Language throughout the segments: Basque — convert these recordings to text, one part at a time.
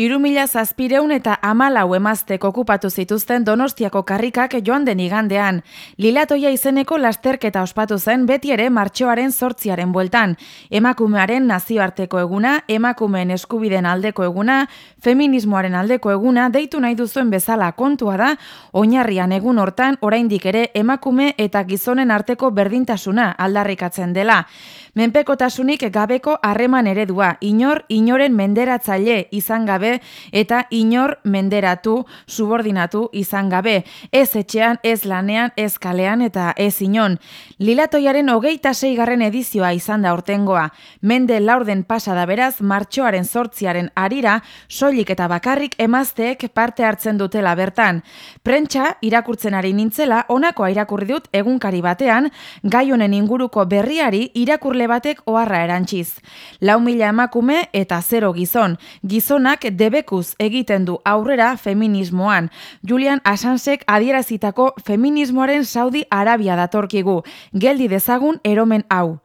Iru mila zazpireun eta amalau emaztek okupatu zituzten donostiako karrikak joan den igandean. Lilatoia izeneko lasterketa ospatu zen beti ere martxoaren sortziaren bueltan. Emakumearen nazioarteko eguna, emakumeen eskubiden aldeko eguna, feminismoaren aldeko eguna, deitu nahi duzuen bezala kontua da, oinarrian egun hortan oraindik ere emakume eta gizonen arteko berdintasuna aldarrikatzen dela. Menpekotasunik gabeko harreman eredua, inor, inoren menderatzaile izan gabe eta inor menderatu, subordinatu izan gabe. Ez etxean, ez lanean, ez kalean eta ez inon. Lilatoiaren hogeita garren edizioa izan da ortengoa. Mende laurden pasada beraz, martxoaren sortziaren arira, soilik eta bakarrik emazteek parte hartzen dutela bertan. Prentsa, irakurtzen ari nintzela, onakoa irakurri dut egunkari batean, gai honen inguruko berriari irakurle batek oharra erantziz. Lau mila emakume eta zero gizon. Gizonak debekuz egiten du aurrera feminismoan. Julian Asansek adierazitako feminismoaren Saudi Arabia datorkigu. Geldi dezagun eromen hau.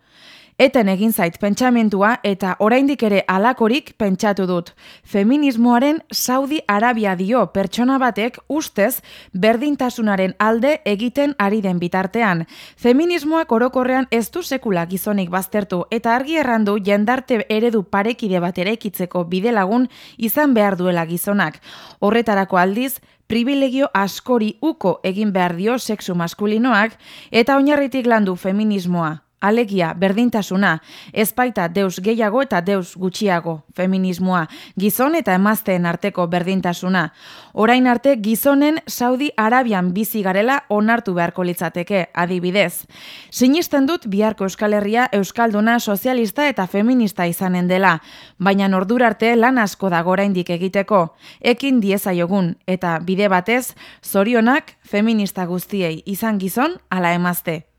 Eten egin zait pentsamentua eta oraindik ere alakorik pentsatu dut. Feminismoaren Saudi Arabia dio pertsona batek ustez berdintasunaren alde egiten ari den bitartean. Feminismoak orokorrean ez du sekula gizonik baztertu eta argi errandu jendarte eredu parekide bat erekitzeko bide lagun izan behar duela gizonak. Horretarako aldiz, privilegio askori uko egin behar dio sexu maskulinoak eta oinarritik landu feminismoa. Alegia, berdintasuna, ezpaita deus gehiago eta deus gutxiago, feminismoa, gizon eta emazteen arteko berdintasuna. Orain arte gizonen Saudi Arabian bizi garela onartu beharko litzateke, adibidez. Sinisten dut biharko Euskal Herria Euskalduna sozialista eta feminista izanen dela, baina nordur arte lan asko da goraindik egiteko, ekin diezaiogun, eta bide batez, zorionak feminista guztiei izan gizon ala emazte.